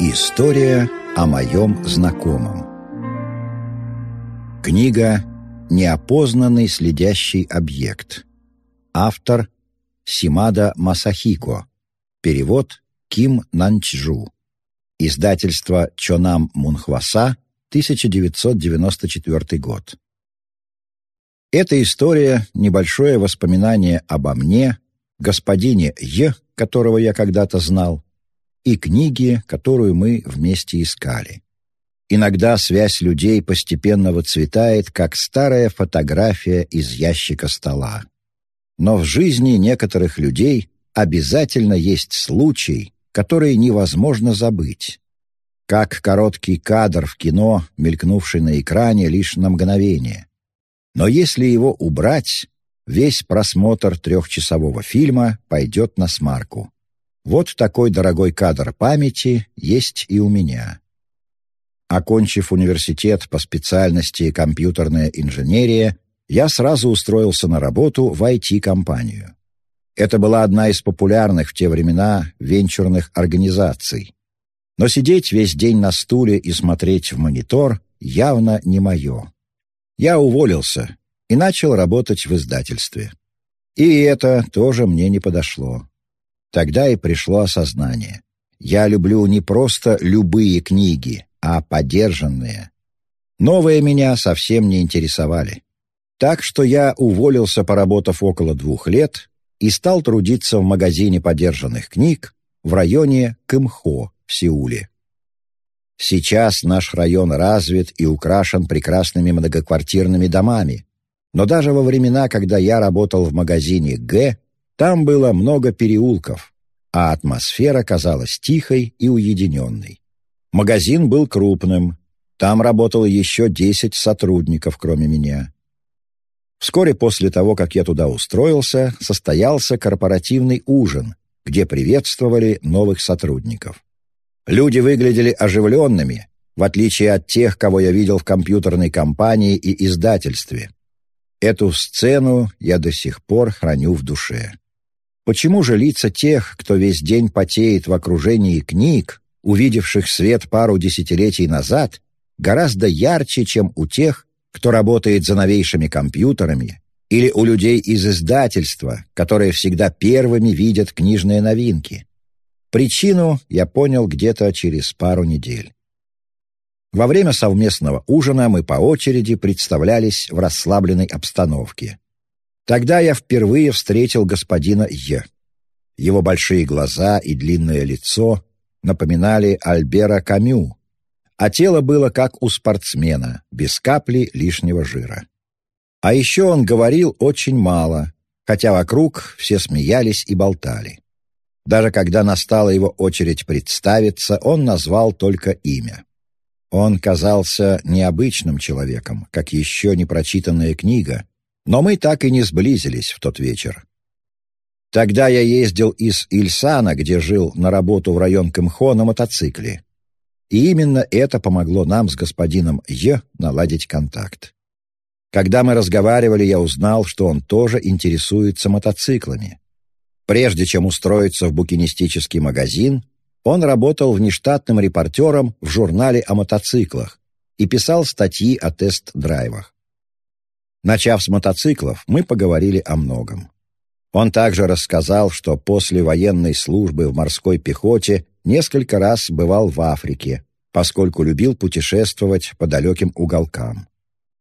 История о моем знакомом. Книга «Неопознанный следящий объект» Автор Симада Масахико. Перевод Ким Нанчжу. Издательство Чонам Мунхваса 1994 год. Эта история — небольшое воспоминание обо мне, господине Е, которого я когда-то знал, и книги, которую мы вместе искали. Иногда связь людей постепенно выцветает, как старая фотография из ящика стола. Но в жизни некоторых людей обязательно есть случай, который невозможно забыть. Как короткий кадр в кино, мелькнувший на экране лишь на мгновение. Но если его убрать, весь просмотр трехчасового фильма пойдет на смарку. Вот такой дорогой кадр памяти есть и у меня. Окончив университет по специальности компьютерная инженерия, я сразу устроился на работу в IT-компанию. Это была одна из популярных в те времена венчурных организаций. Но сидеть весь день на стуле и смотреть в монитор явно не мое. Я уволился и начал работать в издательстве. И это тоже мне не подошло. Тогда и пришло осознание. Я люблю не просто любые книги, а подержанные. Новые меня совсем не интересовали. Так что я уволился, поработав около двух лет, и стал трудиться в магазине подержанных книг в районе Кымхо в Сеуле. Сейчас наш район развит и украшен прекрасными многоквартирными домами, но даже во времена, когда я работал в магазине «Г», там было много переулков, а атмосфера казалась тихой и уединенной. Магазин был крупным, там работало еще десять сотрудников, кроме меня. Вскоре после того, как я туда устроился, состоялся корпоративный ужин, где приветствовали новых сотрудников. Люди выглядели оживленными, в отличие от тех, кого я видел в компьютерной компании и издательстве. Эту сцену я до сих пор храню в душе. Почему же лица тех, кто весь день потеет в окружении книг, увидевших свет пару десятилетий назад, гораздо ярче, чем у тех, кто работает за новейшими компьютерами, или у людей из издательства, которые всегда первыми видят книжные новинки? Причину я понял где-то через пару недель. Во время совместного ужина мы по очереди представлялись в расслабленной обстановке. Тогда я впервые встретил господина Е. Его большие глаза и длинное лицо напоминали Альбера Камю, а тело было как у спортсмена, без капли лишнего жира. А еще он говорил очень мало, хотя вокруг все смеялись и болтали. Даже когда настала его очередь представиться, он назвал только имя. Он казался необычным человеком, как еще не прочитанная книга, но мы так и не сблизились в тот вечер. Тогда я ездил из Ильсана, где жил, на работу в район Кымхо на мотоцикле. И именно это помогло нам с господином Е наладить контакт. Когда мы разговаривали, я узнал, что он тоже интересуется мотоциклами. Прежде чем устроиться в букинистический магазин, он работал внештатным репортером в журнале о мотоциклах и писал статьи о тест-драйвах. Начав с мотоциклов, мы поговорили о многом. Он также рассказал, что после военной службы в морской пехоте несколько раз бывал в Африке, поскольку любил путешествовать по далеким уголкам.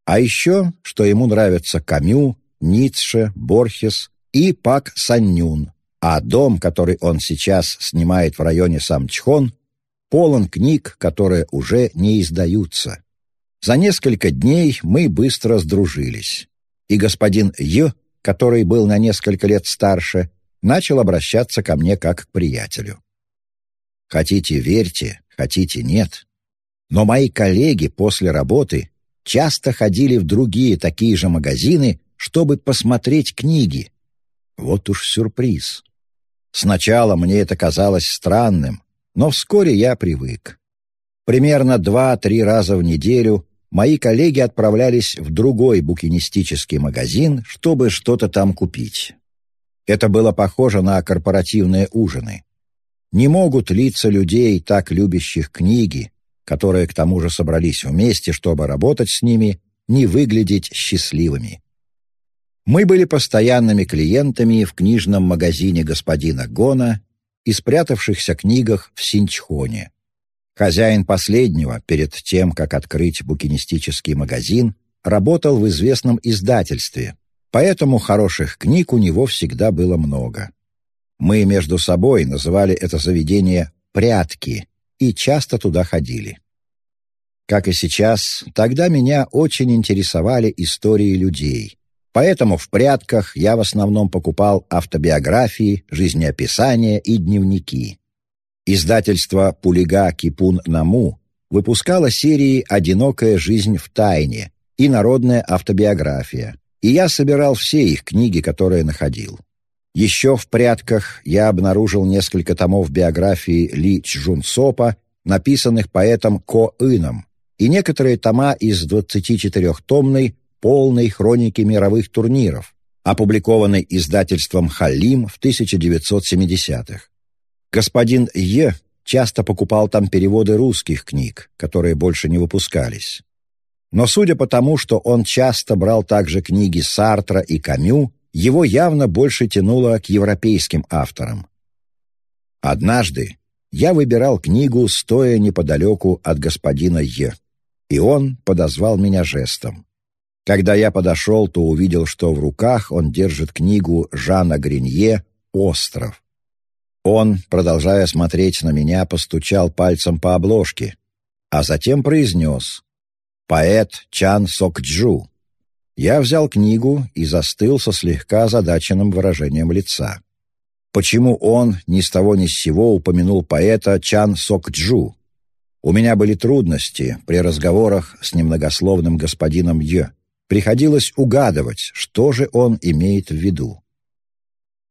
А еще, что ему нравятся Камю, Ницше, Борхес и Пак Саннюн, а дом, который он сейчас снимает в районе Самчхон, полон книг, которые уже не издаются. За несколько дней мы быстро сдружились, и господин Ю, который был на несколько лет старше, начал обращаться ко мне как к приятелю. Хотите — верьте, хотите — нет. Но мои коллеги после работы часто ходили в другие такие же магазины, чтобы посмотреть книги. Вот уж сюрприз. Сначала мне это казалось странным, но вскоре я привык. Примерно два-три раза в неделю мои коллеги отправлялись в другой букинистический магазин, чтобы что-то там купить. Это было похоже на корпоративные ужины. Не могут лица людей, так любящих книги, которые к тому же собрались вместе, чтобы работать с ними, не выглядеть счастливыми. Мы были постоянными клиентами в книжном магазине господина Гона и спрятавшихся книгах в Синчхоне. Хозяин последнего, перед тем, как открыть букинистический магазин, работал в известном издательстве, поэтому хороших книг у него всегда было много. Мы между собой называли это заведение «прятки» и часто туда ходили. Как и сейчас, тогда меня очень интересовали истории людей. Поэтому в прятках я в основном покупал автобиографии, жизнеописания и дневники. Издательство «Пулига Кипун Наму» выпускало серии «Одинокая жизнь в тайне» и «Народная автобиография», и я собирал все их книги, которые находил. Еще в прятках я обнаружил несколько томов биографии Ли Чжун Сопа, написанных поэтом Ко Ином, и некоторые тома из 24-томной полной хроники мировых турниров, опубликованной издательством «Халим» в 1970-х. Господин Е часто покупал там переводы русских книг, которые больше не выпускались. Но судя по тому, что он часто брал также книги Сартра и Камю, его явно больше тянуло к европейским авторам. Однажды я выбирал книгу, стоя неподалеку от господина Е и он подозвал меня жестом. Когда я подошел, то увидел, что в руках он держит книгу Жана Гринье «Остров». Он, продолжая смотреть на меня, постучал пальцем по обложке, а затем произнес «Поэт Чан Сокджу». Я взял книгу и застыл со слегка озадаченным выражением лица. Почему он ни с того ни с сего упомянул поэта Чан Сокджу? У меня были трудности при разговорах с немногословным господином Й. Приходилось угадывать, что же он имеет в виду.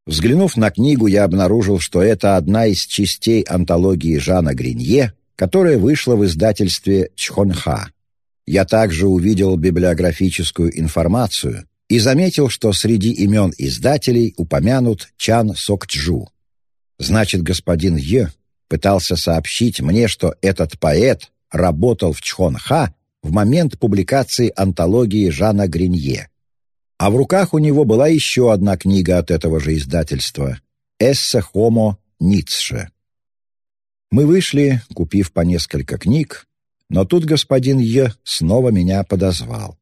Взглянув на книгу, я обнаружил, что это одна из частей антологии Жана Гринье, которая вышла в издательстве Чхонха. Я также увидел библиографическую информацию и заметил, что среди имен издателей упомянут Чан Сокчжу. Значит, господин Е пытался сообщить мне, что этот поэт работал в Чхонха в момент публикации антологии Жана Гринье. А в руках у него была еще одна книга от этого же издательства «Эссе Хомо Ницше». Мы вышли, купив по несколько книг, но тут господин Е снова меня подозвал.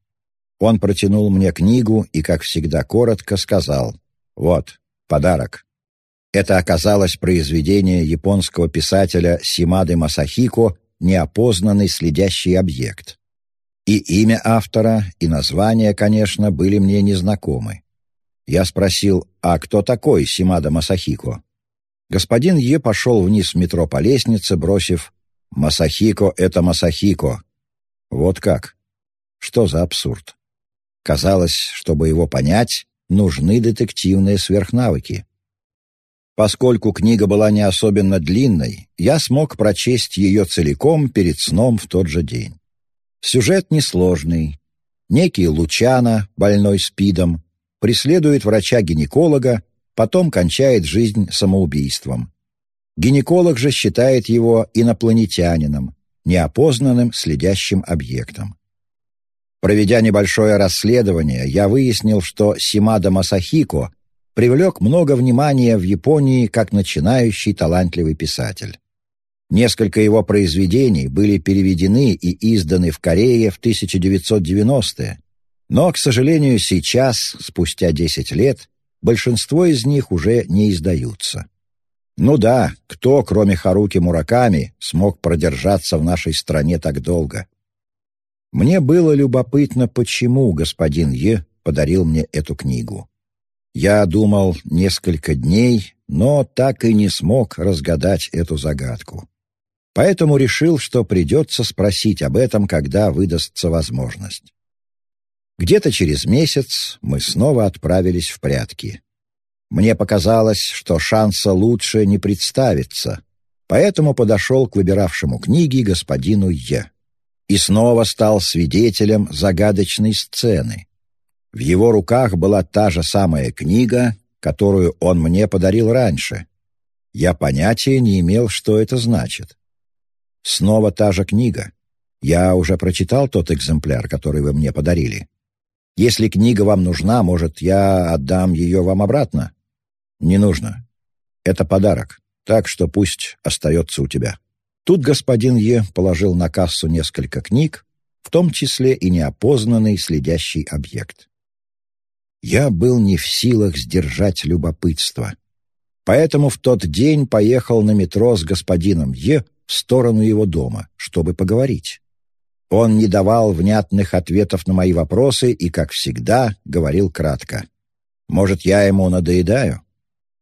Он протянул мне книгу и, как всегда, коротко сказал «Вот, подарок». Это оказалось произведение японского писателя Симады Масахико «Неопознанный следящий объект». И имя автора, и название, конечно, были мне незнакомы. Я спросил, а кто такой Симада Масахико? Господин Е пошел вниз в метро по лестнице, бросив «Масахико — это Масахико». Вот как? Что за абсурд? Казалось, чтобы его понять, нужны детективные сверхнавыки. Поскольку книга была не особенно длинной, я смог прочесть ее целиком перед сном в тот же день. Сюжет несложный. Некий Лучана, больной СПИДом, преследует врача-гинеколога, потом кончает жизнь самоубийством. Гинеколог же считает его инопланетянином, неопознанным следящим объектом. Проведя небольшое расследование, я выяснил, что Симада Масахико привлек много внимания в Японии как начинающий талантливый писатель. Несколько его произведений были переведены и изданы в Корее в 1990-е, но, к сожалению, сейчас, спустя 10 лет, большинство из них уже не издаются. Ну да, кто, кроме Харуки Мураками, смог продержаться в нашей стране так долго? Мне было любопытно, почему господин Е подарил мне эту книгу. Я думал несколько дней, но так и не смог разгадать эту загадку. Поэтому решил, что придется спросить об этом, когда выдастся возможность. Где-то через месяц мы снова отправились в прятки. Мне показалось, что шанса лучше не представится, поэтому подошел к выбиравшему книги господину Е. И снова стал свидетелем загадочной сцены. В его руках была та же самая книга, которую он мне подарил раньше. Я понятия не имел, что это значит. Снова та же книга. Я уже прочитал тот экземпляр, который вы мне подарили. Если книга вам нужна, может, я отдам ее вам обратно? Не нужно. Это подарок, так что пусть остается у тебя. Тут господин Е положил на кассу несколько книг, в том числе и неопознанный следящий объект. Я был не в силах сдержать любопытство. Поэтому в тот день поехал на метро с господином Е в сторону его дома, чтобы поговорить. Он не давал внятных ответов на мои вопросы и, как всегда, говорил кратко. «Может, я ему надоедаю?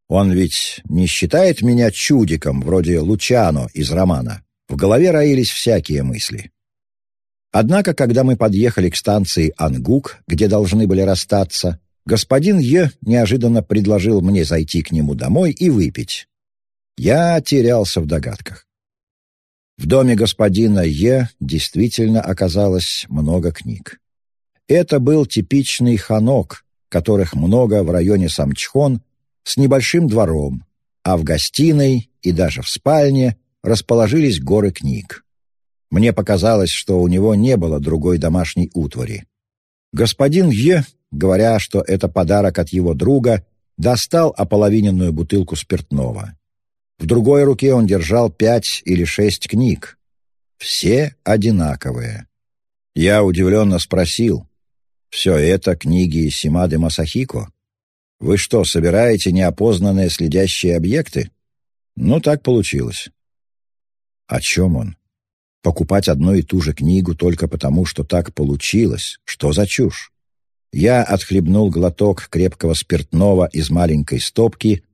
Он ведь не считает меня чудиком, вроде Лучано из романа. В голове роились всякие мысли. Однако, когда мы подъехали к станции Ангук, где должны были расстаться, господин Е неожиданно предложил мне зайти к нему домой и выпить. Я терялся в догадках. В доме господина Е действительно оказалось много книг. Это был типичный ханок, которых много в районе Самчхон, с небольшим двором, а в гостиной и даже в спальне расположились горы книг. Мне показалось, что у него не было другой домашней утвари. Господин Е, говоря, что это подарок от его друга, достал ополовиненную бутылку спиртного. В другой руке он держал пять или шесть книг. Все одинаковые. Я удивленно спросил, «Все это книги Симады Масахико? Вы что, собираете неопознанные следящие объекты?» Ну, так получилось. О чем он? Покупать одну и ту же книгу только потому, что так получилось? Что за чушь? Я отхлебнул глоток крепкого спиртного из маленькой стопки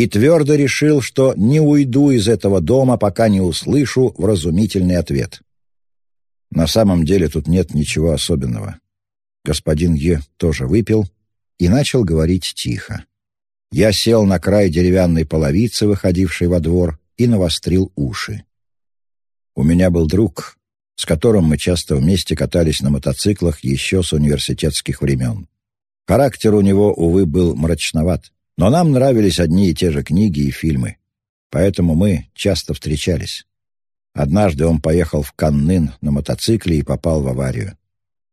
и твердо решил, что не уйду из этого дома, пока не услышу вразумительный ответ. На самом деле тут нет ничего особенного. Господин Е тоже выпил и начал говорить тихо. Я сел на край деревянной половицы, выходившей во двор, и навострил уши. У меня был друг, с которым мы часто вместе катались на мотоциклах еще с университетских времен. Характер у него, увы, был мрачноват. Но нам нравились одни и те же книги и фильмы, поэтому мы часто встречались. Однажды он поехал в Каннын на мотоцикле и попал в аварию.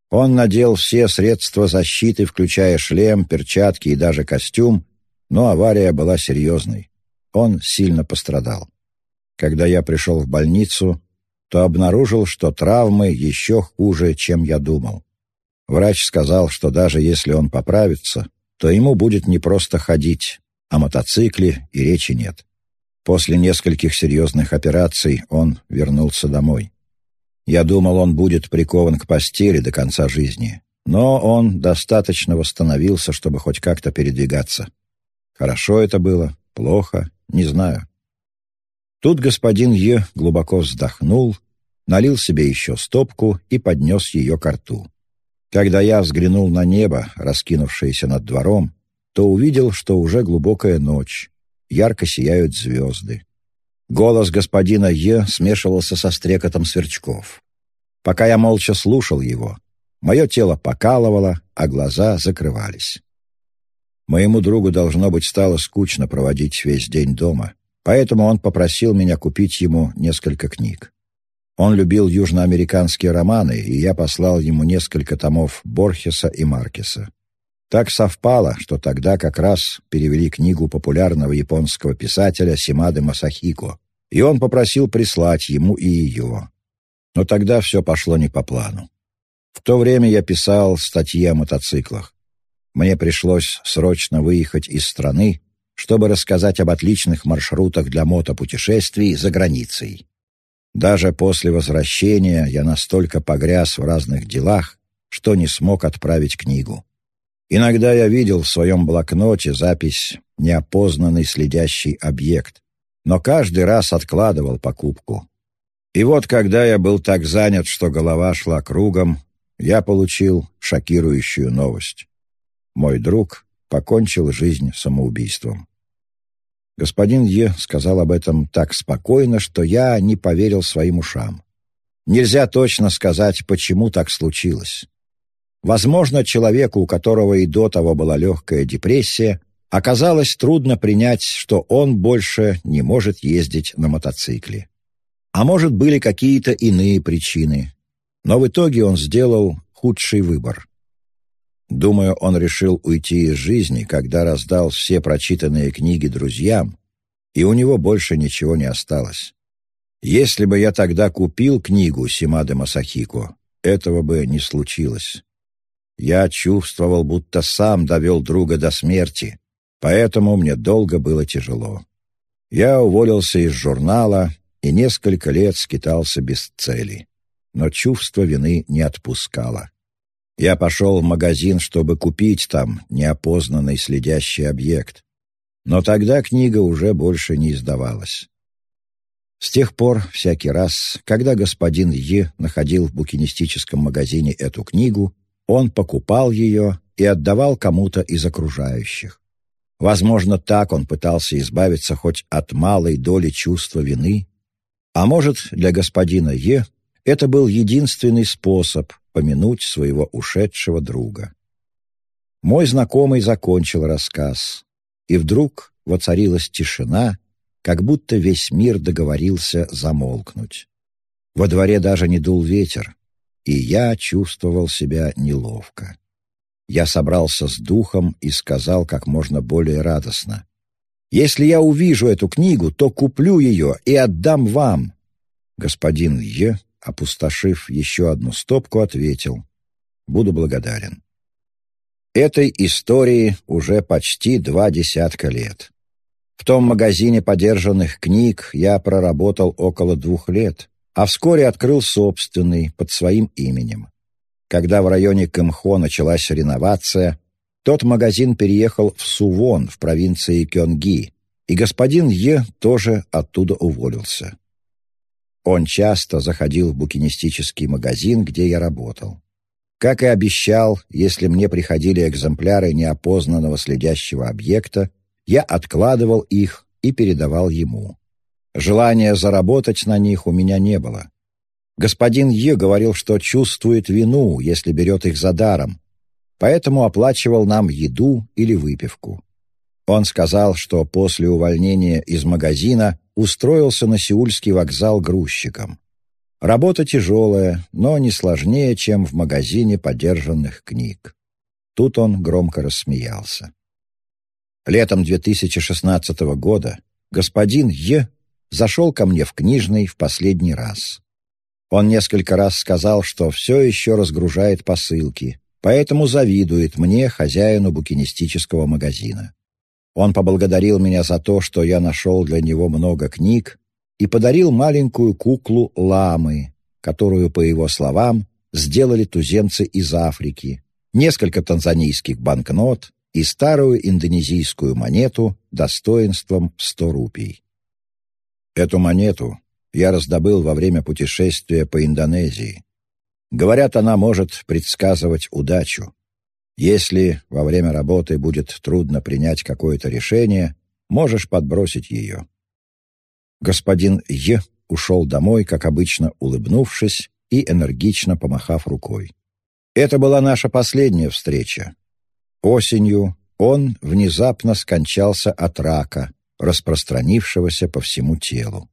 Он надел все средства защиты, включая шлем, перчатки и даже костюм, но авария была серьезной. Он сильно пострадал. Когда я пришел в больницу, то обнаружил, что травмы еще хуже, чем я думал. Врач сказал, что даже если он поправится, то ему будет не просто ходить, о мотоцикле и речи нет. После нескольких серьезных операций он вернулся домой. Я думал, он будет прикован к постели до конца жизни, но он достаточно восстановился, чтобы хоть как-то передвигаться. Хорошо это было, плохо, не знаю. Тут господин Е глубоко вздохнул, налил себе еще стопку и поднес ее к рту. Когда я взглянул на небо, раскинувшееся над двором, то увидел, что уже глубокая ночь, ярко сияют звезды. Голос господина Е смешивался со стрекотом сверчков. Пока я молча слушал его, мое тело покалывало, а глаза закрывались. Моему другу, должно быть, стало скучно проводить весь день дома, поэтому он попросил меня купить ему несколько книг. Он любил южноамериканские романы, и я послал ему несколько томов Борхеса и Маркеса. Так совпало, что тогда как раз перевели книгу популярного японского писателя Симады Масахико, и он попросил прислать ему и ее. Но тогда все пошло не по плану. В то время я писал статьи о мотоциклах. Мне пришлось срочно выехать из страны, чтобы рассказать об отличных маршрутах для мотопутешествий за границей. Даже после возвращения я настолько погряз в разных делах, что не смог отправить книгу. Иногда я видел в своем блокноте запись «Неопознанный следящий объект», но каждый раз откладывал покупку. И вот когда я был так занят, что голова шла кругом, я получил шокирующую новость. Мой друг покончил жизнь самоубийством. Господин Е сказал об этом так спокойно, что я не поверил своим ушам. Нельзя точно сказать, почему так случилось. Возможно, человеку, у которого и до того была легкая депрессия, Оказалось трудно принять, что он больше не может ездить на мотоцикле. А может, были какие-то иные причины. Но в итоге он сделал худший выбор. Думаю, он решил уйти из жизни, когда раздал все прочитанные книги друзьям, и у него больше ничего не осталось. Если бы я тогда купил книгу Симады Масахико, этого бы не случилось. Я чувствовал, будто сам довел друга до смерти, поэтому мне долго было тяжело. Я уволился из журнала и несколько лет скитался без цели, но чувство вины не отпускало. Я пошел в магазин, чтобы купить там неопознанный следящий объект, но тогда книга уже больше не издавалась. С тех пор, всякий раз, когда господин Е находил в букинистическом магазине эту книгу, он покупал ее и отдавал кому-то из окружающих. Возможно, так он пытался избавиться хоть от малой доли чувства вины, а может, для господина Е это был единственный способ помянуть своего ушедшего друга. Мой знакомый закончил рассказ, и вдруг воцарилась тишина, как будто весь мир договорился замолкнуть. Во дворе даже не дул ветер, и я чувствовал себя неловко. Я собрался с духом и сказал как можно более радостно. «Если я увижу эту книгу, то куплю ее и отдам вам». Господин Е, опустошив еще одну стопку, ответил. «Буду благодарен». Этой истории уже почти два десятка лет. В том магазине подержанных книг я проработал около двух лет, а вскоре открыл собственный под своим именем. Когда в районе Кэмхо началась реновация, тот магазин переехал в Сувон в провинции Кёнги, и господин Е тоже оттуда уволился. Он часто заходил в букинистический магазин, где я работал. Как и обещал, если мне приходили экземпляры неопознанного следящего объекта, я откладывал их и передавал ему. Желания заработать на них у меня не было. Господин Е говорил, что чувствует вину, если берет их за даром, поэтому оплачивал нам еду или выпивку. Он сказал, что после увольнения из магазина устроился на Сеульский вокзал грузчиком. Работа тяжелая, но не сложнее, чем в магазине подержанных книг. Тут он громко рассмеялся. Летом 2016 года господин Е зашел ко мне в книжный в последний раз. Он несколько раз сказал, что все еще разгружает посылки, поэтому завидует мне, хозяину букинистического магазина. Он поблагодарил меня за то, что я нашел для него много книг, и подарил маленькую куклу ламы, которую, по его словам, сделали туземцы из Африки, несколько танзанийских банкнот и старую индонезийскую монету достоинством 100 рупий. Эту монету я раздобыл во время путешествия по Индонезии. Говорят, она может предсказывать удачу. Если во время работы будет трудно принять какое-то решение, можешь подбросить ее. Господин Е ушел домой, как обычно, улыбнувшись и энергично помахав рукой. Это была наша последняя встреча. Осенью он внезапно скончался от рака, распространившегося по всему телу.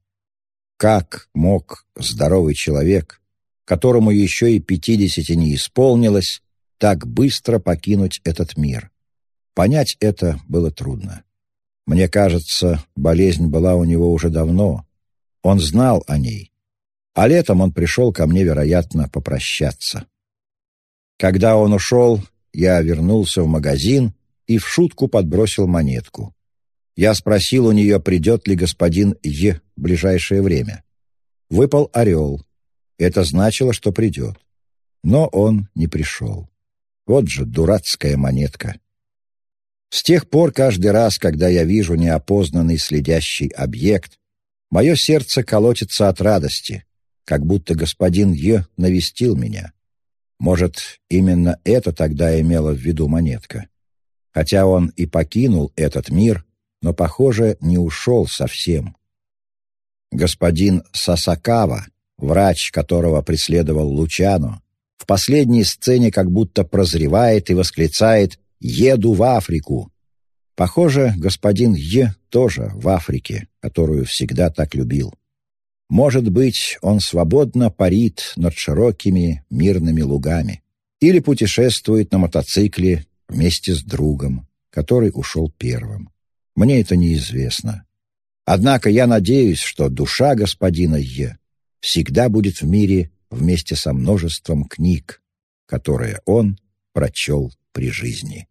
Как мог здоровый человек, которому еще и пятидесяти не исполнилось, так быстро покинуть этот мир? Понять это было трудно. Мне кажется, болезнь была у него уже давно. Он знал о ней. А летом он пришел ко мне, вероятно, попрощаться. Когда он ушел, я вернулся в магазин и в шутку подбросил монетку. Я спросил у нее, придет ли господин Е в ближайшее время. Выпал орел. Это значило, что придет. Но он не пришел. Вот же дурацкая монетка. С тех пор каждый раз, когда я вижу неопознанный следящий объект, мое сердце колотится от радости, как будто господин Е навестил меня. Может, именно это тогда имела в виду монетка. Хотя он и покинул этот мир, но, похоже, не ушел совсем. Господин Сасакава, врач, которого преследовал Лучано, в последней сцене как будто прозревает и восклицает «Еду в Африку!». Похоже, господин Е тоже в Африке, которую всегда так любил. Может быть, он свободно парит над широкими мирными лугами или путешествует на мотоцикле вместе с другом, который ушел первым. Мне это неизвестно. Однако я надеюсь, что душа господина Е всегда будет в мире вместе со множеством книг, которые он прочел при жизни.